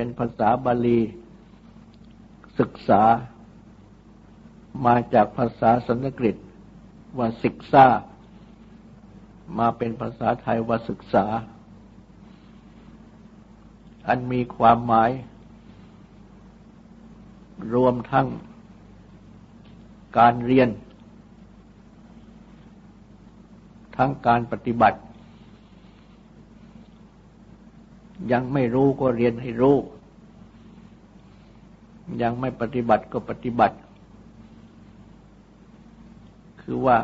เป็นภาษาบาลี ศึกษา มาจากภาษาสันสกฤตว่าศึกษามาเป็นภาษาไทยว่าศึกษา อันมีความหมาย รวมทั้งการเรียน ทั้งการปฏิบัติ ยังไม่รู้ก็เรียนให้รู้ ยังไม่ปฏิบัติก็ปฏิบัติ คือว่า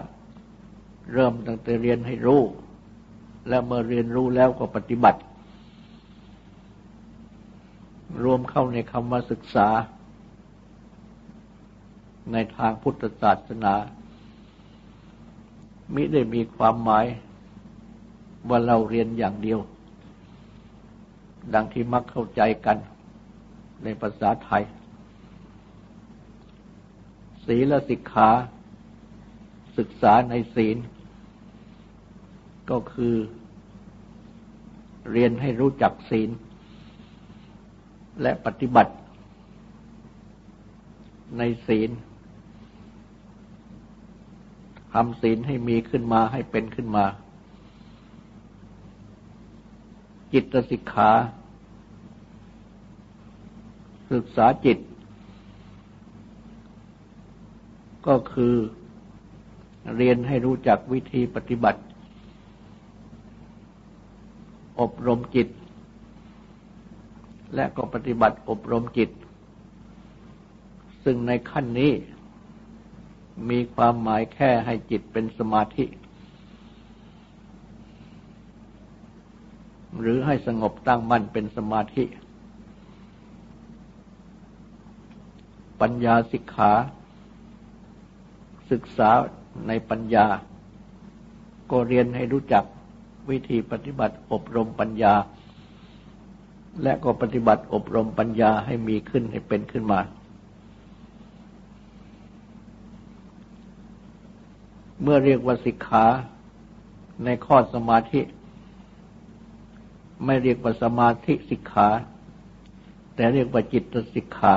เริ่มตั้งแต่เรียนให้รู้ แล้วเมื่อเรียนรู้แล้วก็ปฏิบัติ รวมเข้าในคำว่าศึกษา ในทางพุทธศาสนามิได้มีความหมายว่าเราเรียนอย่างเดียว ดังที่มักเข้าใจกันในภาษาไทย ศีลสิกขาศึกษาในศีล ก็คือเรียนให้รู้จักศีล และปฏิบัติในศีลทำศีลให้มีขึ้นมาให้เป็นขึ้นมา จิตสิกขา ศึกษาจิต ก็คือเรียนให้รู้จักวิธีปฏิบัติ อบรมจิต และก็ปฏิบัติอบรมจิต ซึ่งในขั้นนี้มีความหมายแค่ให้จิตเป็นสมาธิ หรือให้สงบตั้งมั่นเป็นสมาธิ ปัญญาสิกขา ศึกษาในปัญญา ก็เรียนให้รู้จักวิธีปฏิบัติอบรมปัญญา และก็ปฏิบัติอบรมปัญญาให้มีขึ้นให้เป็นขึ้นมา เมื่อเรียกว่าสิกขาในข้อสมาธิ ไม่เรียกว่าสมาธิสิกขา แต่เรียกว่าจิตสิกขา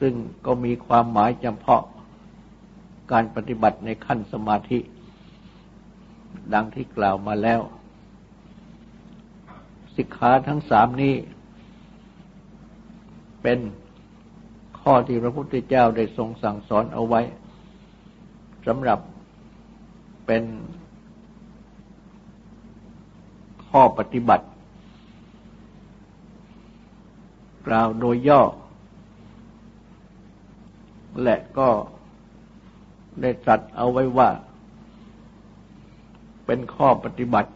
ซึ่งก็มีความหมายจำเพาะการปฏิบัติในขั้นสมาธิ ดังที่กล่าวมาแล้ว สิกขาทั้งสามนี้ เป็นข้อที่พระพุทธเจ้าได้ทรงสั่งสอนเอาไว้สำหรับเป็น ข้อปฏิบัติ กล่าวโดยย่อ และก็ได้ตรัสเอาไว้ว่า เป็นข้อปฏิบัติ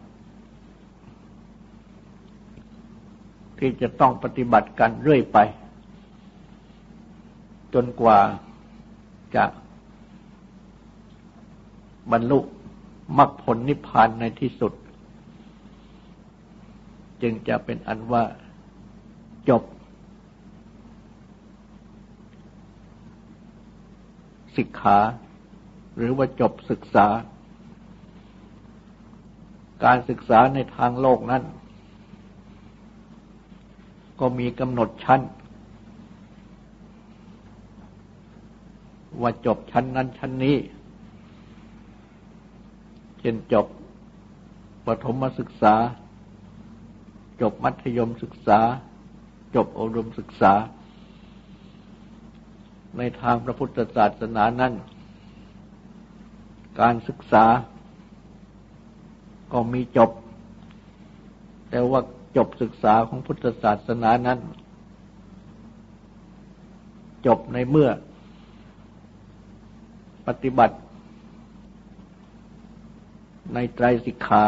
ที่จะต้องปฏิบัติกันเรื่อยไป จนกว่าจะบรรลุมรรคผลนิพพานในที่สุด จึงจะเป็นอันว่าจบศิกขา หรือว่าจบศึกษา การศึกษาในทางโลกนั้น ก็มีกำหนดชั้น ว่าจบชั้นนั้นชั้นนี้เช่นจบปฐมศึกษา จบมัธยมศึกษา จบอบรมศึกษา ในทางพระพุทธศาสนานั้น การศึกษาก็มีจบ แต่ว่าจบศึกษาของพุทธศาสนานั้น จบในเมื่อ ปฏิบัติ ในไตรสิกขา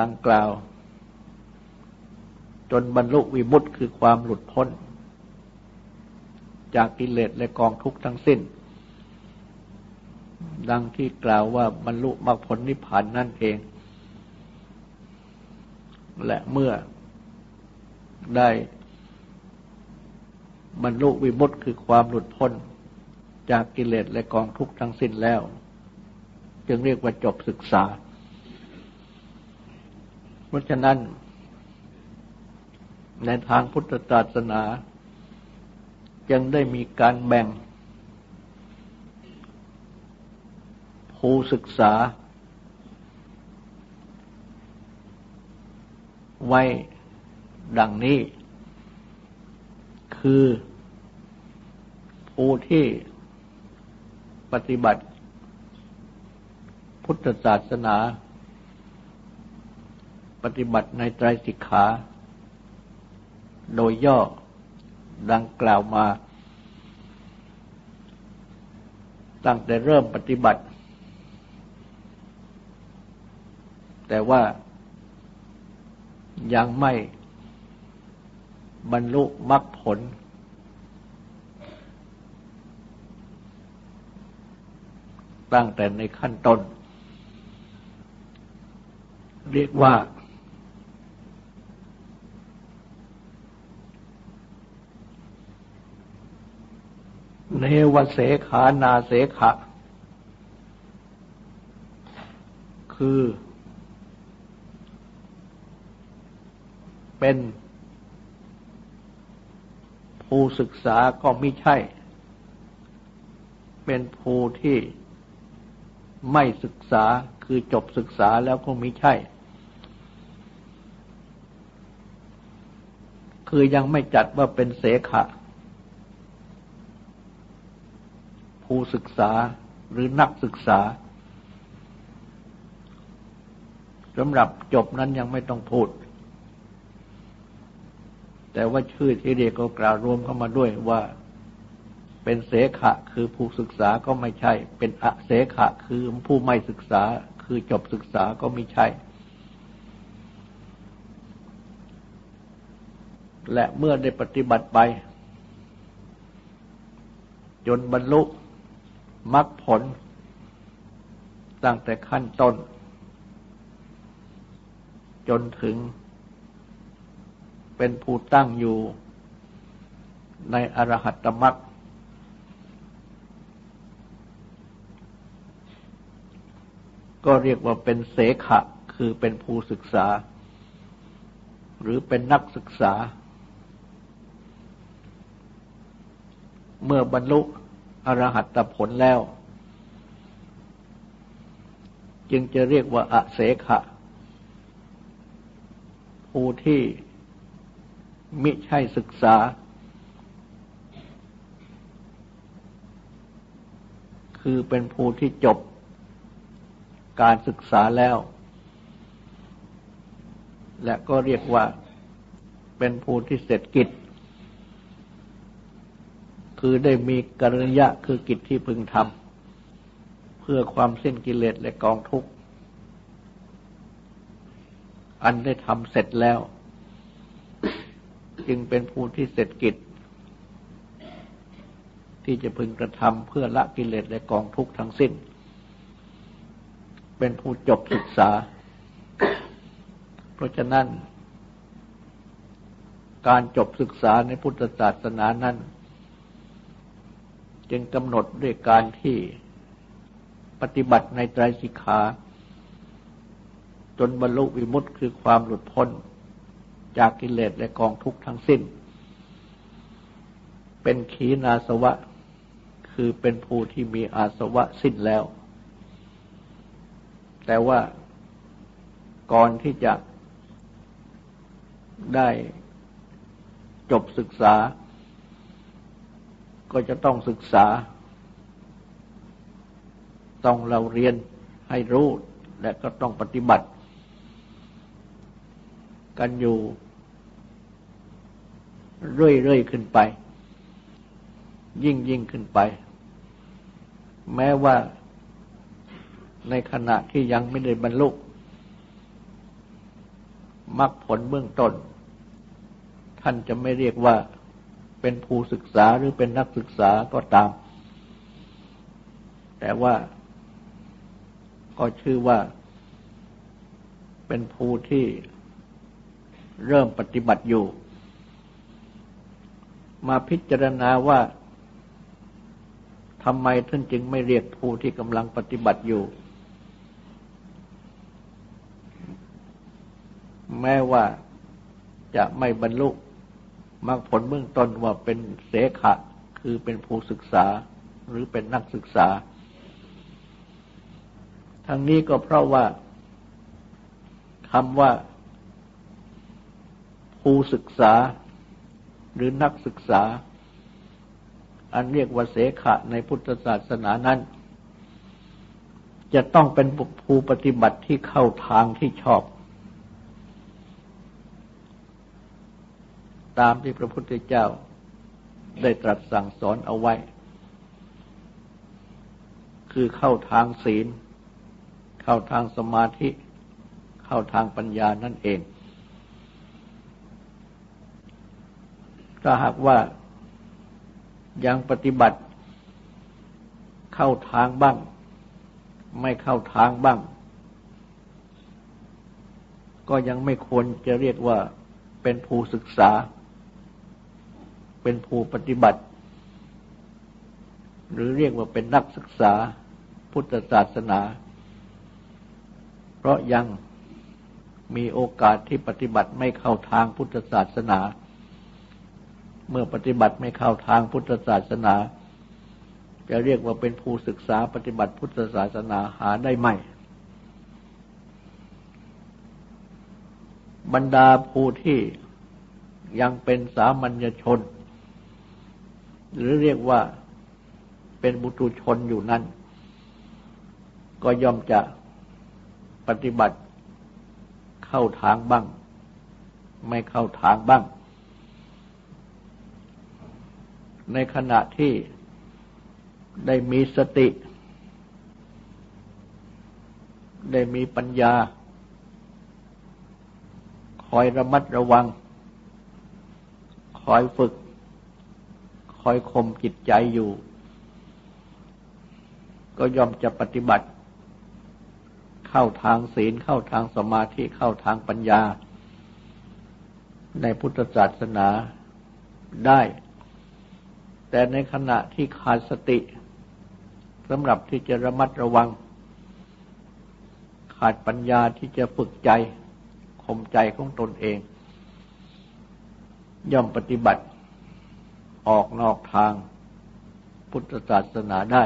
ดังกล่าว จนบรรลุวิมุตติคือความหลุดพ้น จากกิเลสและกองทุกข์ทั้งสิ้น ดังที่กล่าวว่าบรรลุมรรคผลนิพพานนั่นเอง และเมื่อได้บรรลุวิมุตติคือความหลุดพ้น จากกิเลสและกองทุกข์ทั้งสิ้นแล้ว จึงเรียกว่าจบศึกษา เพราะฉะนั้น ในทางพุทธศาสนา จึงได้มีการแบ่ง ผู้ศึกษา ไว้ดังนี้ คือผู้ที่ปฏิบัติ พุทธศาสนา ปฏิบัติในไตรสิกขา โดยย่อดังกล่าวมา ตั้งแต่เริ่มปฏิบัติ แต่ว่ายังไม่บรรลุมรรคผล ตั้งแต่ในขั้นต้นเรียกว่า เนวเสขานาเสขะ คือ เป็นผู้ศึกษาก็ไม่ใช่ เป็นผู้ที่ไม่ศึกษาคือจบศึกษาแล้วก็ไม่ใช่ คือยังไม่จัดว่าเป็นเสขะ ผู้ศึกษาหรือนักศึกษาสำหรับจบนั้นยังไม่ต้องพูด แต่ว่าชื่อที่เรียกก็กล่าวรวมเข้ามาด้วยว่าเป็นเสขะคือผู้ศึกษาก็ไม่ใช่ เป็นอเสขะคือผู้ไม่ศึกษาคือจบศึกษาก็ไม่ใช่ และเมื่อได้ปฏิบัติไป จนบรรลุ มรรคผล ตั้งแต่ขั้นต้น จนถึง เป็นผู้ตั้งอยู่ในอรหัตมรรคก็เรียกว่าเป็นเสขะ คือเป็นผู้ศึกษา หรือเป็นนักศึกษา เมื่อบรรลุ อรหัตผลแล้ว จึงจะเรียกว่าอเสขะผู้ที่มิใช่ศึกษา คือเป็นผู้ที่จบการศึกษาแล้ว และก็เรียกว่าเป็นผู้ที่เสร็จกิจ คือได้มีกรณยะคือกิจที่พึงทำเพื่อความสิ้นกิเลสและกองทุกข์ อันได้ทำเสร็จแล้ว จึงเป็นผู้ที่เสร็จกิจ ที่จะพึงกระทำเพื่อละกิเลสและกองทุกข์ทั้งสิ้น เป็นผู้จบศึกษา เพราะฉะนั้นการจบศึกษาในพุทธศาสนานั้น จึงกำหนดด้วยการที่ปฏิบัติในไตรสิกขาจนบรรลุวิมุตติคือความหลุดพ้นจากกิเลสและกองทุกข์ทั้งสิ้น เป็นขีณาสวะ คือเป็นผู้ที่มีอาสวะสิ้นแล้ว แต่ว่าก่อนที่จะได้จบศึกษา ก็จะต้องศึกษา ต้องเราเรียนให้รู้และก็ต้องปฏิบัติ กันอยู่เรื่อยๆขึ้นไป ยิ่งยิ่งขึ้นไป แม้ว่าในขณะที่ยังไม่ได้บรรลุมรรคผลเบื้องต้น ท่านจะไม่เรียกว่า เป็นผู้ศึกษาหรือเป็นนักศึกษาก็ตาม แต่ว่าก็ชื่อว่าเป็นผู้ที่เริ่มปฏิบัติอยู่ มาพิจารณาว่าทำไมท่านจึงไม่เรียกผู้ที่กำลังปฏิบัติอยู่ แม้ว่าจะไม่บรรลุ มรรคผลเบื้องต้นว่าเป็นเสขะ คือเป็นผู้ศึกษาหรือเป็นนักศึกษา ทั้งนี้ก็เพราะว่าคำว่า ผู้ศึกษา หรือนักศึกษา อันเรียกว่าเสขะในพุทธศาสนานั้น จะต้องเป็นผู้ปฏิบัติที่เข้าทางที่ชอบ ตามที่พระพุทธเจ้าได้ตรัสสั่งสอนเอาไว้ คือเข้าทางศีล เข้าทางสมาธิ เข้าทางปัญญานั่นเอง ถ้าหากว่ายังปฏิบัติ เข้าทางบ้าง ไม่เข้าทางบ้าง ก็ยังไม่ควรจะเรียกว่าเป็นผู้ศึกษา เป็นผู้ปฏิบัติ หรือเรียกว่าเป็นนักศึกษาพุทธศาสนา เพราะยังมีโอกาสที่ปฏิบัติไม่เข้าทางพุทธศาสนา เมื่อปฏิบัติไม่เข้าทางพุทธศาสนา จะเรียกว่าเป็นผู้ศึกษาปฏิบัติพุทธศาสนาหาได้ไหมบรรดาผู้ที่ยังเป็นสามัญชน หรือเรียกว่าเป็นบุตุชนอยู่นั้น ก็ย่อมจะปฏิบัติเข้าทางบ้าง ไม่เข้าทางบ้าง ในขณะที่ได้มีสติ ได้มีปัญญา คอยระมัดระวัง คอยฝึก อยคมจิตใจอยู่ ก็ยอมจะปฏิบัติ เข้าทางศีลเข้าทางสมาธิเข้าทางปัญญา ในพุทธศาสนาได้ แต่ในขณะที่ขาดสติสำหรับที่จะระมัดระวัง ขาดปัญญาที่จะฝึกใจข่มใจของตนเอง ย่อมปฏิบัติ ออกนอกทางพุทธศาสนาได้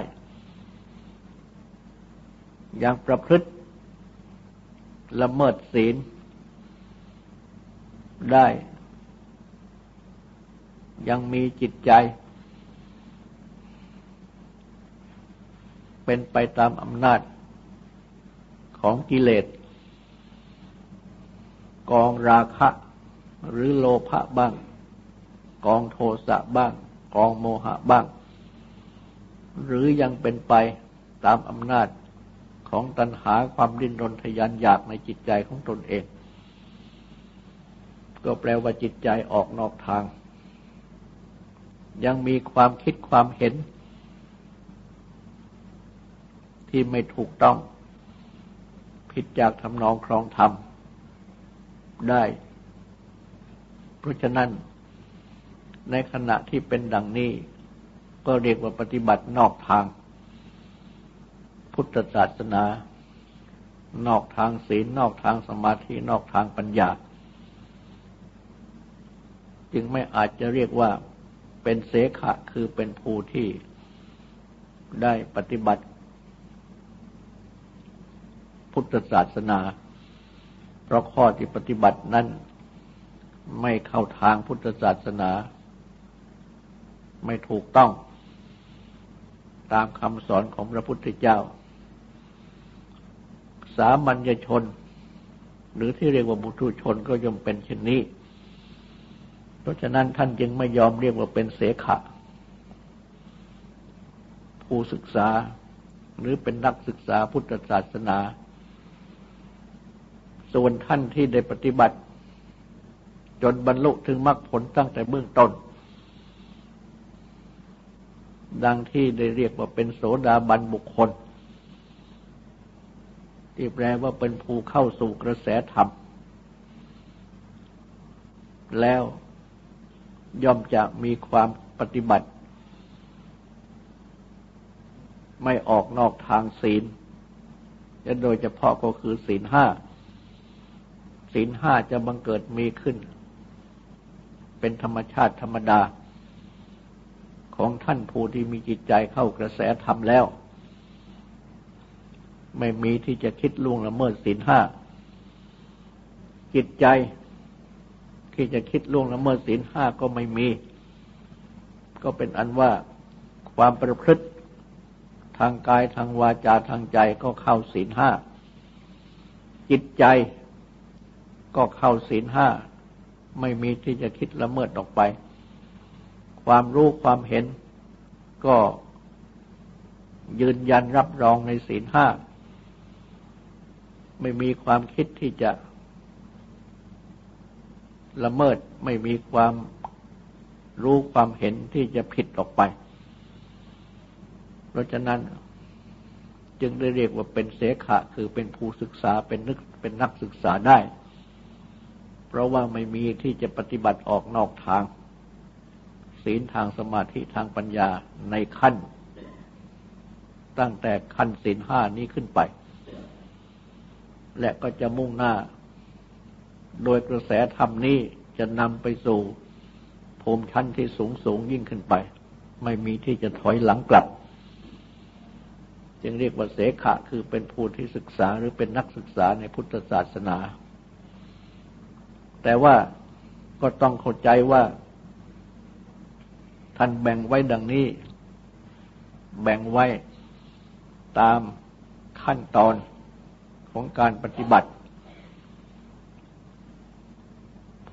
ยังประพฤติละเมิดศีลได้ ยังมีจิตใจ เป็นไปตามอำนาจของกิเลส กองราคะหรือโลภะบ้าง กองโทสะบ้าง กองโมหะบ้าง หรือยังเป็นไปตามอำนาจของตัณหาความดิ้นรนทยานอยากในจิตใจของตนเอง ก็แปลว่าจิตใจออกนอกทาง ยังมีความคิดความเห็น ที่ไม่ถูกต้อง ผิดจากทำนองครองธรรมได้ เพราะฉะนั้น ในขณะที่เป็นดังนี้ ก็เรียกว่าปฏิบัตินอกทาง พุทธศาสนา นอกทางศีลนอกทางสมาธินอกทางปัญญา จึงไม่อาจจะเรียกว่าเป็นเสขะคือเป็นผู้ที่ได้ปฏิบัติ พุทธศาสนา เพราะข้อที่ปฏิบัตินั้นไม่เข้าทางพุทธศาสนา ไม่ถูกต้อง ตามคำสอนของพระพุทธเจ้า สามัญชน หรือที่เรียกว่าบุตุชนก็ย่อมเป็นเช่นนี้ เพราะฉะนั้นท่านจึงไม่ยอมเรียกว่าเป็นเสขะ ผู้ศึกษาหรือเป็นนักศึกษาพุทธศาสนา ส่วนท่านที่ได้ปฏิบัติ จนบรรลุถึงมรรคผลตั้งแต่เบื้องต้น ดังที่ได้เรียกว่าเป็นโสดาบันบุคคล ที่แปลว่าเป็นผู้เข้าสู่กระแสธรรม แล้วย่อมจะมีความปฏิบัติ ไม่ออกนอกทางศีลและโดยเฉพาะก็คือศีลห้า ศีลห้าจะบังเกิดมีขึ้น เป็นธรรมชาติธรรมดา ของท่านผู้ที่มีจิตใจเข้ากระแสธรรมแล้ว ไม่มีที่จะคิดล่วงละเมิดศีลห้าจิตใจที่จะคิดล่วงละเมิดศีลห้าก็ไม่มี ก็เป็นอันว่าความประพฤติทางกายทางวาจาทางใจก็เข้าศีลห้าจิตใจก็เข้าศีลห้าไม่มีที่จะคิดละเมิดออกไป ความรู้ความเห็นก็ยืนยันรับรองในศีลห้า ไม่มีความคิดที่จะละเมิดไม่มีความรู้ความเห็นที่จะผิดออกไป เพราะฉะนั้นจึงได้เรียกว่าเป็นเสขะ คือเป็นผู้ศึกษาเป็นนึกเป็นนักศึกษาได้ เพราะว่าไม่มีที่จะปฏิบัติออกนอกทาง ศีลทางสมาธิทางปัญญาในขั้น ตั้งแต่ขั้นศีลห้านี้ขึ้นไป และก็จะมุ่งหน้า โดยกระแสธรรมนี้จะนำไปสู่ภูมิชั้นที่สูงสูงยิ่งขึ้นไป ไม่มีที่จะถอยหลังกลับ จึงเรียกว่าเสขะคือเป็นผู้ที่ศึกษาหรือเป็นนักศึกษาในพุทธศาสนา แต่ว่าก็ต้องเข้าใจว่า ท่านแบ่งไว้ดังนี้ แบ่งไว้ตามขั้นตอนของการปฏิบัติ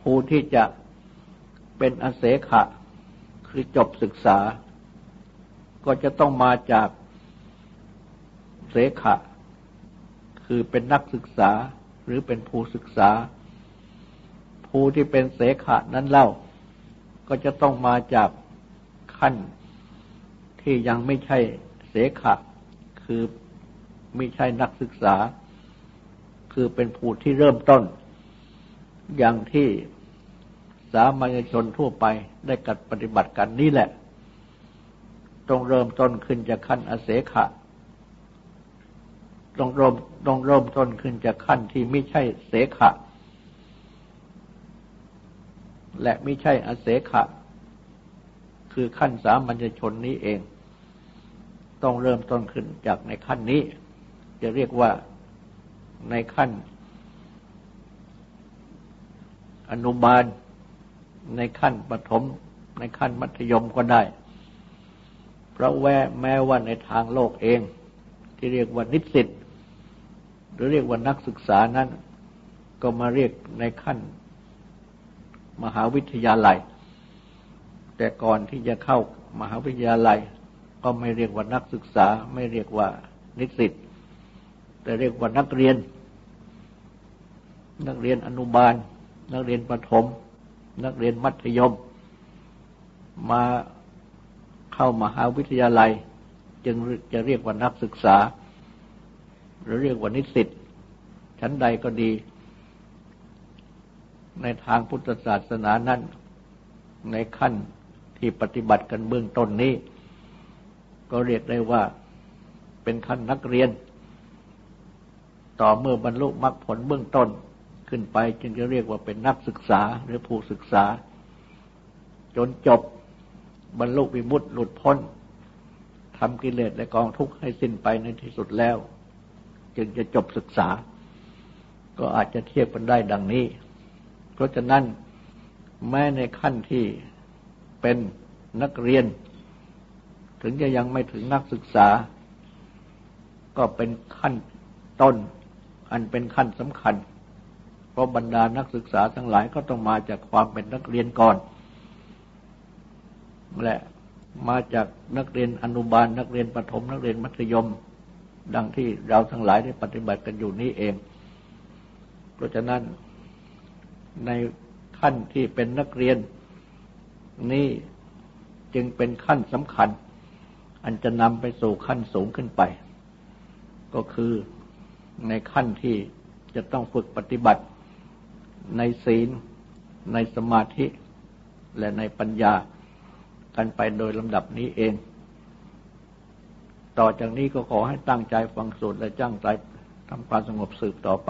ผู้ที่จะเป็นอเสขะคือจบศึกษา ก็จะต้องมาจากเสขะ คือเป็นนักศึกษาหรือเป็นผู้ศึกษา ผู้ที่เป็นเสขะนั้นเล่า ก็จะต้องมาจาก ขั้นที่ยังไม่ใช่เสขะ คือไม่ใช่นักศึกษา คือเป็นผู้ที่เริ่มต้น อย่างที่สามัญชนทั่วไปได้กัดปฏิบัติกันนี่แหละ ต้องเริ่มต้นขึ้นจากขั้นอเสขะต้องเริ่มต้องเริ่มต้นขึ้นจากขั้นที่ไม่ใช่เสขะ และไม่ใช่อเสขะ คือขั้นสามัญชนนี้เอง ต้องเริ่มต้นขึ้นจากในขั้นนี้ จะเรียกว่าในขั้น อนุบาล ในขั้นปฐมในขั้นมัธยมก็ได้ เพราะแวแม้ว่าในทางโลกเอง ที่เรียกว่านิสิตหรือเรียกว่านักศึกษานั้น ก็มาเรียกในขั้น มหาวิทยาลัย แต่ก่อนที่จะเข้ามหาวิทยาลัย ก็ไม่เรียกว่านักศึกษา ไม่เรียกว่านิสิตแต่เรียกว่านักเรียน นักเรียนอนุบาล นักเรียนประถม นักเรียนมัธยม มาเข้ามหาวิทยาลัย จึงจะเรียกว่านักศึกษา หรือเรียกว่านิสิตชั้นใดก็ดี ในทางพุทธศาสนานั้นในขั้น ที่ปฏิบัติกันเบื้องต้นนี้ ก็เรียกได้ว่าเป็นขั้นนักเรียน ต่อเมื่อบรรลุมรรคผลเบื้องต้นขึ้นไป จึงจะเรียกว่าเป็นนักศึกษาหรือผู้ศึกษา จนจบบรรลุวิมุตติหลุดพ้นทำกิเลสและกองทุกข์ให้สิ้นไปในที่สุดแล้ว จึงจะจบศึกษา ก็อาจจะเทียบกันได้ดังนี้ เพราะฉะนั้นแม้ในขั้นที่ เป็นนักเรียน ถึงจะยังไม่ถึงนักศึกษา ก็เป็นขั้นต้น อันเป็นขั้นสำคัญ เพราะบรรดานักศึกษาทั้งหลายก็ต้องมาจากความเป็นนักเรียนก่อน และมาจากนักเรียนอนุบาล นักเรียนประถม นักเรียนมัธยม ดังที่เราทั้งหลายได้ปฏิบัติกันอยู่นี้เอง เพราะฉะนั้นในขั้นที่เป็นนักเรียน นี่จึงเป็นขั้นสำคัญ อันจะนำไปสู่ขั้นสูงขึ้นไป ก็คือในขั้นที่จะต้องฝึกปฏิบัติ ในศีล ในสมาธิ และในปัญญากันไปโดยลำดับนี้เอง ต่อจากนี้ก็ขอให้ตั้งใจฟังสูตรและจ้างใจทำความสงบสืบต่อไป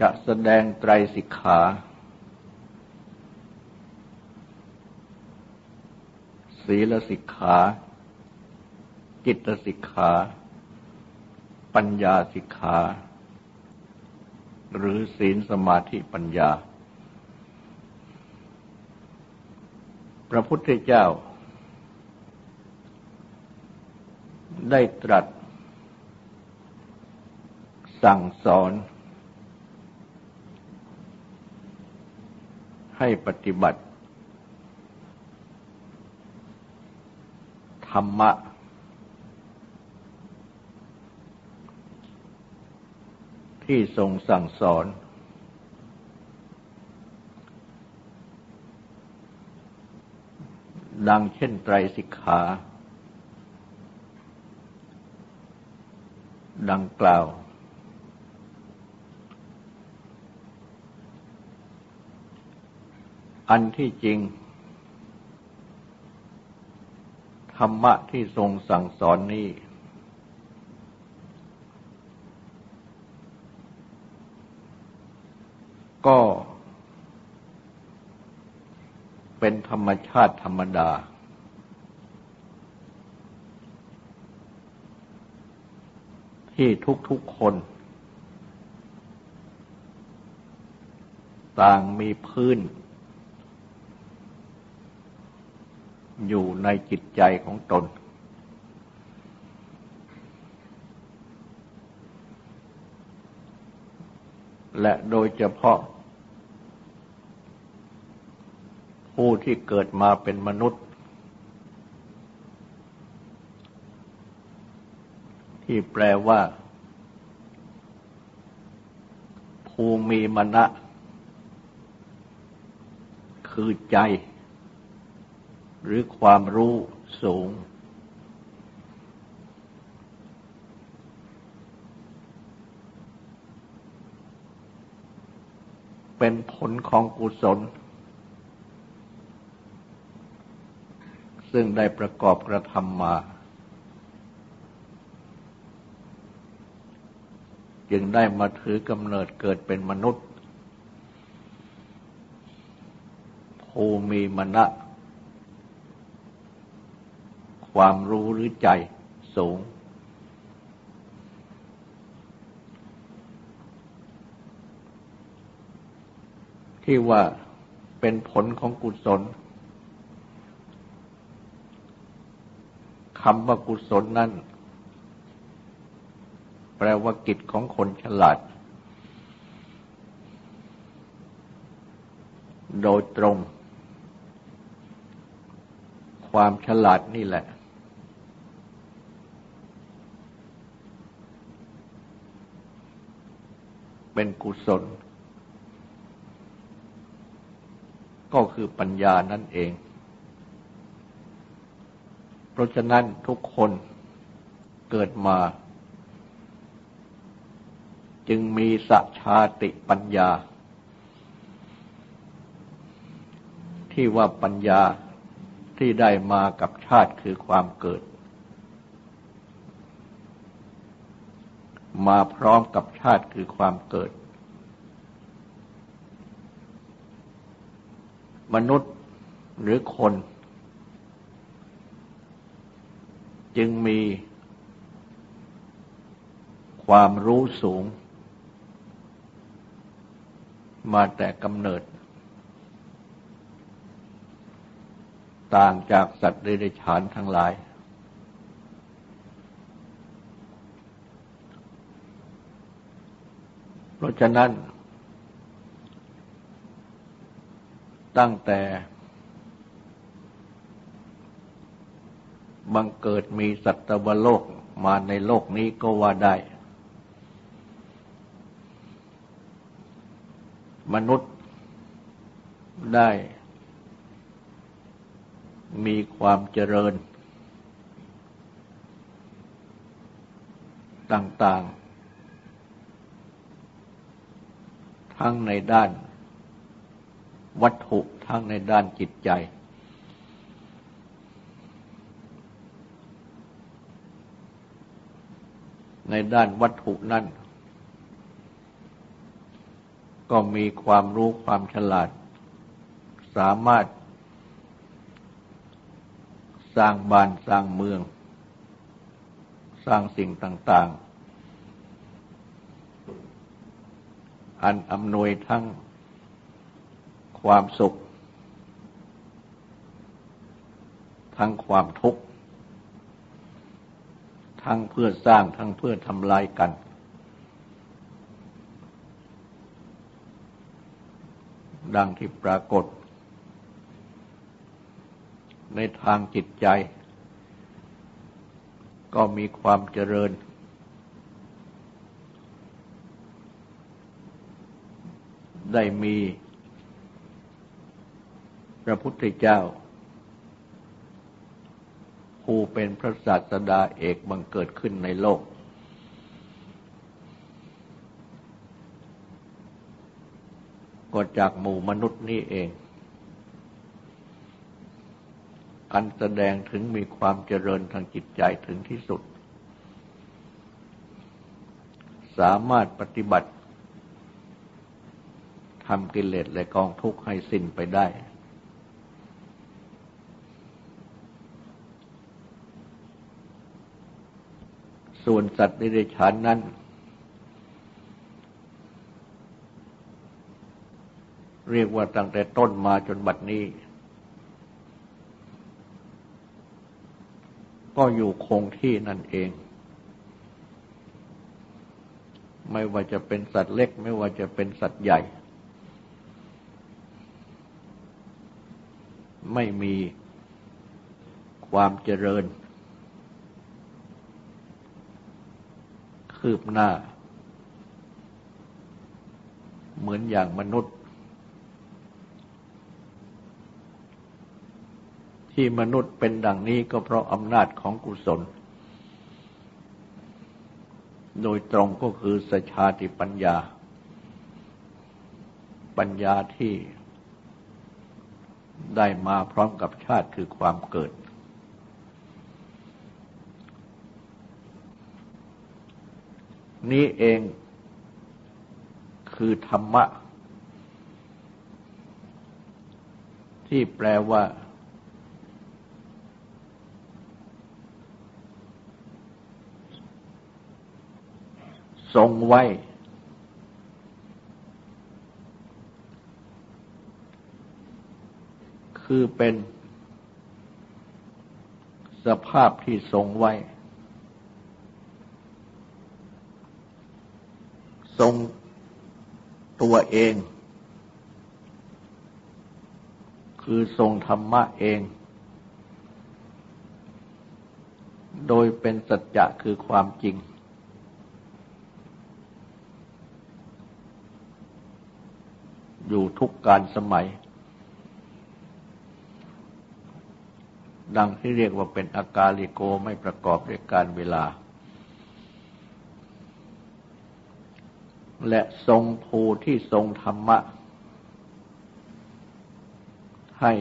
จะแสดงไตรสิกขา ศีลสิกขา จิตสิกขา ปัญญาสิกขา หรือศีลสมาธิปัญญา พระพุทธเจ้า ได้ตรัส สั่งสอน ให้ปฏิบัติ ธรรมะ ที่ทรงสั่งสอน ดังเช่นไตรสิกขา ดังกล่าว อันที่จริง ธรรมะที่ทรงสั่งสอนนี้ ก็เป็นธรรมชาติธรรมดา ที่ทุกๆคน ต่างมีพื้น อยู่ในจิตใจของตน และโดยเฉพาะ ผู้ที่เกิดมาเป็นมนุษย์ ที่แปลว่า ภูมิมณะคือใจ หรือความรู้สูง เป็นผลของกุศล ซึ่งได้ประกอบกระทำมา จึงได้มาถือกำเนิดเกิดเป็นมนุษย์ภูมิมณะ ความรู้หรือใจสูง ที่ว่าเป็นผลของกุศลคำว่ากุศลนั้นแปลว่ากิจของคนฉลาด โดยตรง ความฉลาดนี่แหละ เป็นกุศล ก็คือปัญญานั่นเอง เพราะฉะนั้นทุกคนเกิดมา จึงมีสัชาติปัญญา ที่ว่าปัญญาที่ได้มากับชาติคือความเกิด มาพร้อมกับชาติคือความเกิด มนุษย์หรือคน จึงมีความรู้สูง มาแต่กำเนิด ต่างจากสัตว์เดรัจฉานทั้งหลาย ราะฉะนั้น ตั้งแต่บังเกิดมีสัตวโลกมาในโลกนี้ก็ว่าได้ มนุษย์ได้ มีความเจริญ ต่าง ๆ ทั้งในด้านวัตถุทั้งในด้านจิตใจ ในด้านวัตถุนั้นก็มีความรู้ความฉลาด สามารถ สร้างบ้านสร้างเมือง สร้างสิ่งต่าง ๆ อันอำนวยทั้งความสุข ทั้งความทุกข์ ทั้งเพื่อสร้างทั้งเพื่อทำลายกัน ดังที่ปรากฏ ในทางจิตใจ ก็มีความเจริญ ได้มี พระพุทธเจ้า ผู้เป็นพระศาสดาเอกบังเกิดขึ้นในโลก ก็จากหมู่มนุษย์นี่เองอันแสดงถึงมีความเจริญทางจิตใจถึงที่สุด สามารถปฏิบัติ ทำกิเลสและกองทุกข์ให้สิ้นไปได้ ส่วนสัตว์ในเดชานนั้น เรียกว่าตั้งแต่ต้นมาจนบัดนี้ ก็อยู่คงที่นั่นเองไม่ว่าจะเป็นสัตว์เล็ก ไม่ว่าจะเป็นสัตว์ใหญ่ ไม่มีความเจริญ คืบหน้า เหมือนอย่างมนุษย์ ที่มนุษย์เป็นดังนี้ก็เพราะอำนาจของกุศล โดยตรงก็คือสชาติปัญญา ปัญญาที่ ได้มาพร้อมกับชาติคือความเกิด นี้เองคือธรรมะ ที่แปลว่า ทรงไว้ คือเป็นสภาพที่ทรงไว้ ทรงตัวเอง คือทรงธรรมะเอง โดยเป็นสัจจะคือความจริง อยู่ทุกการสมัย ดังที่เรียกว่าเป็นอากาลิโกไม่ประกอบด้วยการเวลา และทรงภูที่ทรงธรรมะ ให้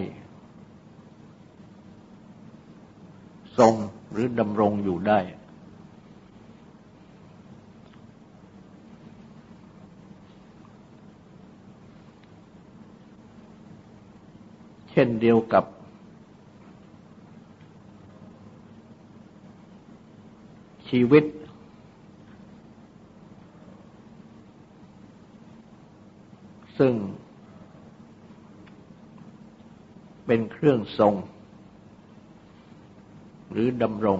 ทรงหรือดำรงอยู่ได้ เช่นเดียวกับ ชีวิต ซึ่ง เป็นเครื่องทรง หรือดำรง